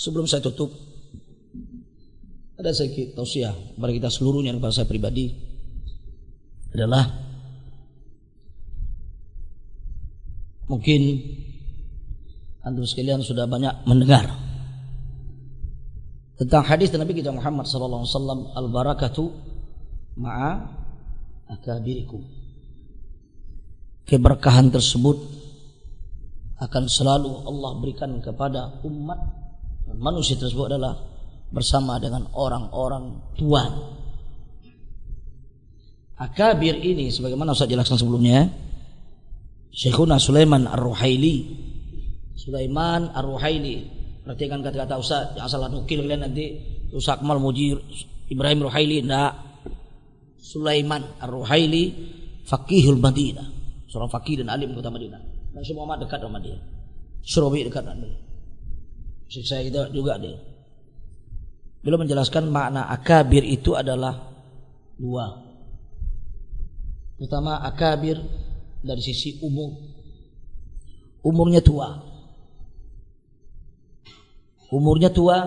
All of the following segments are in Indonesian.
sebelum saya tutup ada sedikit tausiah kepada kita seluruhnya kepada saya pribadi adalah mungkin antum sekalian sudah banyak mendengar tentang hadis Nabi kita Muhammad sallallahu alaihi wasallam al barakatu ma'a akabirikum keberkahan tersebut akan selalu Allah berikan kepada umat manusia tersebut adalah bersama dengan orang-orang tua akabir ini sebagaimana saya jelaskan sebelumnya Syekhuna Sulaiman Ar-Ruhaili Sulaiman Ar-Ruhaili. Perhatikan kata-kata Ustaz, yang salah nukil kalian nanti Ustaz Akmal Mujir Ibrahim Ruhaili enggak. Sulaiman Ar-Ruhaili Fakihul Madinah. Seorang fakih dan alim kota Madinah. Dan semua dekat sama dia. Surabi dekat dengan dia. Saya kita juga dia. Beliau menjelaskan makna akabir itu adalah dua. Pertama akabir dari sisi umur. Umurnya tua umurnya tua,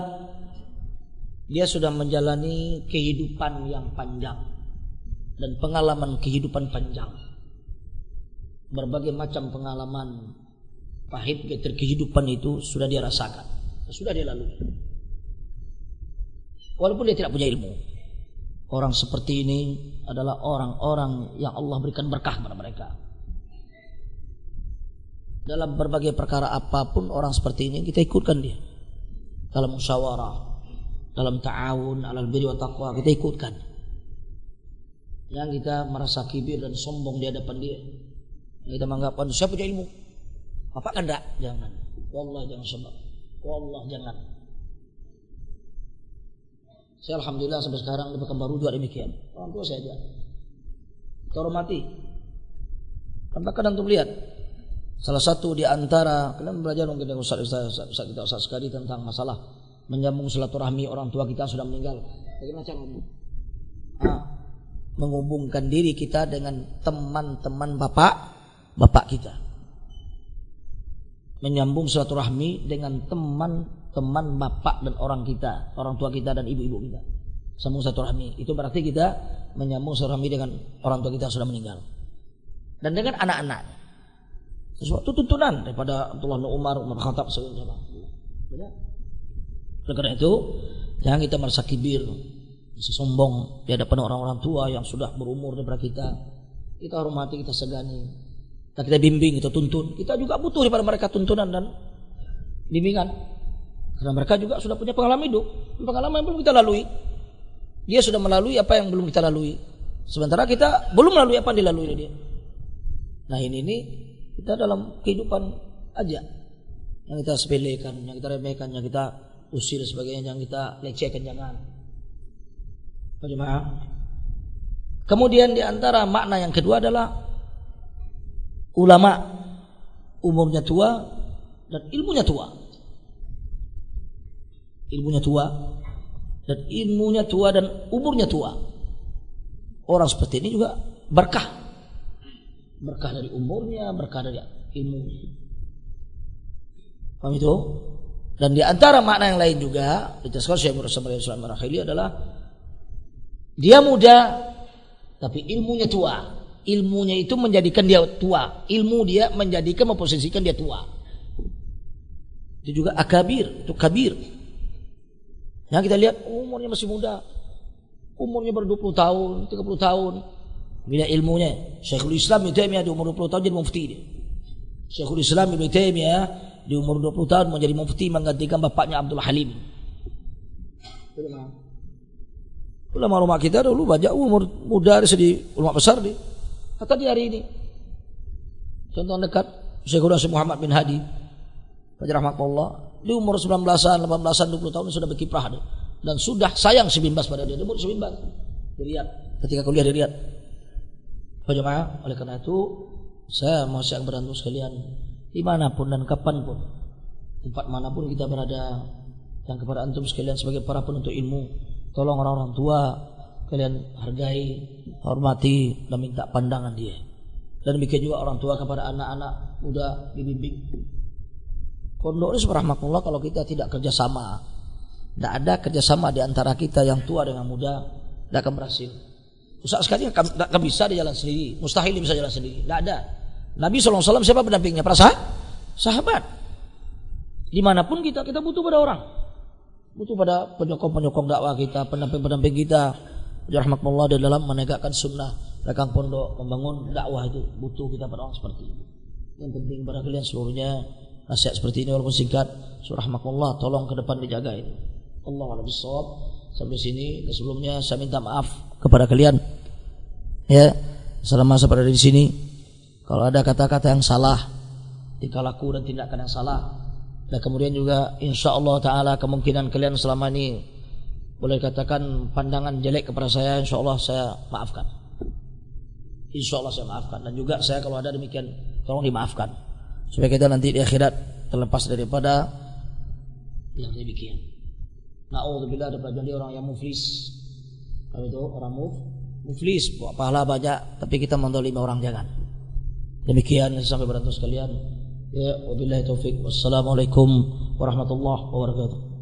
dia sudah menjalani kehidupan yang panjang dan pengalaman kehidupan panjang. Berbagai macam pengalaman pahit kehidupan itu sudah dia rasakan, sudah dia lalui. Walaupun dia tidak punya ilmu. Orang seperti ini adalah orang-orang yang Allah berikan berkah kepada mereka. Dalam berbagai perkara apa pun orang seperti ini kita ikutkan dia dalam musyawarah, dalam ta'awun alal birri wa taqwa kita ikutkan. Yang kita merasa kibir dan sombong di hadapan dia. Kita menganggap saya punya ilmu. Apa kan enggak? Jangan. Wallah jangan sombong. Wallah jangan. Saya alhamdulillah sampai sekarang di baru juga demikian. Orang tua saya aja. Kita hormati. Karena kadang untuk lihat Salah satu di antara kalian belajar mungkin dengan Ustaz, Ustaz, Ustaz kita Ustaz sekali tentang masalah menyambung silaturahmi orang tua kita sudah meninggal. Bagaimana cara menghubungkan diri kita dengan teman-teman bapak bapak kita. Menyambung silaturahmi dengan teman-teman bapak dan orang kita, orang tua kita dan ibu-ibu kita. Sambung silaturahmi. Itu berarti kita menyambung silaturahmi dengan orang tua kita sudah meninggal. Dan dengan anak-anak sesuatu tuntunan daripada Abdullah bin Umar, Umar Khattab Benar? Oleh karena itu, jangan kita merasa kibir, sombong di hadapan orang-orang tua yang sudah berumur daripada kita. Kita hormati, kita segani, kita, kita bimbing, kita tuntun. Kita juga butuh daripada mereka tuntunan dan bimbingan. Karena mereka juga sudah punya pengalaman hidup, pengalaman yang belum kita lalui. Dia sudah melalui apa yang belum kita lalui. Sementara kita belum melalui apa yang dilalui dia. Nah ini ini kita dalam kehidupan aja yang kita sepelekan, yang kita remehkan, yang kita usir sebagainya, yang kita lecehkan jangan. Jemaah. Kemudian di antara makna yang kedua adalah ulama umurnya tua dan ilmunya tua. Ilmunya tua dan ilmunya tua dan umurnya tua. Orang seperti ini juga berkah berkah dari umurnya, berkah dari ilmunya. Paham itu? Dan di antara makna yang lain juga dijelaskan Syekh Muhammad adalah dia muda tapi ilmunya tua. Ilmunya itu menjadikan dia tua. Ilmu dia menjadikan memposisikan dia tua. Itu juga akabir, itu kabir. Yang kita lihat umurnya masih muda. Umurnya baru 20 tahun, 30 tahun. Bila ilmunya Syekhul Islam Ibn Taimiyah di umur 20 tahun jadi mufti dia. Syekhul Islam Ibn Taimiyah di umur 20 tahun menjadi mufti menggantikan bapaknya Abdul Halim. Ulama-ulama kita dulu banyak umur muda dari segi ulama besar dia. Kata di hari ini. Contoh dekat Islam Muhammad bin Hadi. Baca rahmatullah. Di umur 19-an, 18-an, 20 tahun sudah berkiprah dia. Dan sudah sayang si Bimbas pada dia. Dia umur si Bimbas. Dilihat. Ketika kuliah dilihat. Jemaah, oleh karena itu saya mau yang berantu sekalian di mana pun dan kapan pun tempat mana pun kita berada yang kepada antum sekalian sebagai para penuntut ilmu tolong orang-orang tua kalian hargai hormati dan minta pandangan dia dan demikian juga orang tua kepada anak-anak muda dibimbing Pondok ini rahmatullah kalau kita tidak kerjasama, tidak ada kerjasama di antara kita yang tua dengan muda, tidak akan berhasil. Ustaz sekali tidak akan bisa dia jalan sendiri, mustahil bisa jalan sendiri, tidak ada. Nabi SAW siapa pendampingnya? Para sahabat. Di mana pun kita, kita butuh pada orang. Butuh pada penyokong-penyokong dakwah kita, pendamping-pendamping kita. Rahmatullah di dalam menegakkan sunnah, rekan pondok, membangun dakwah itu butuh kita pada orang seperti ini. Yang penting pada kalian seluruhnya nasihat seperti ini walaupun singkat. Surah makullah tolong ke depan dijaga ini. Allah a'lam bishawab sampai sini sebelumnya saya minta maaf kepada kalian. Ya selama saya berada di sini. Kalau ada kata-kata yang salah tingkah dan tindakan yang salah dan kemudian juga insya Allah taala kemungkinan kalian selama ini boleh katakan pandangan jelek kepada saya insya Allah saya maafkan insya Allah saya maafkan dan juga saya kalau ada demikian tolong dimaafkan supaya kita nanti di akhirat terlepas daripada yang demikian. Nauzubillah daripada jadi orang yang muflis. Kalau itu orang muf, muflis, pahala banyak, tapi kita mendolimi orang jangan. Demikian sampai beratus sekalian. Ya, wabillahi taufik. Wassalamualaikum warahmatullahi wabarakatuh.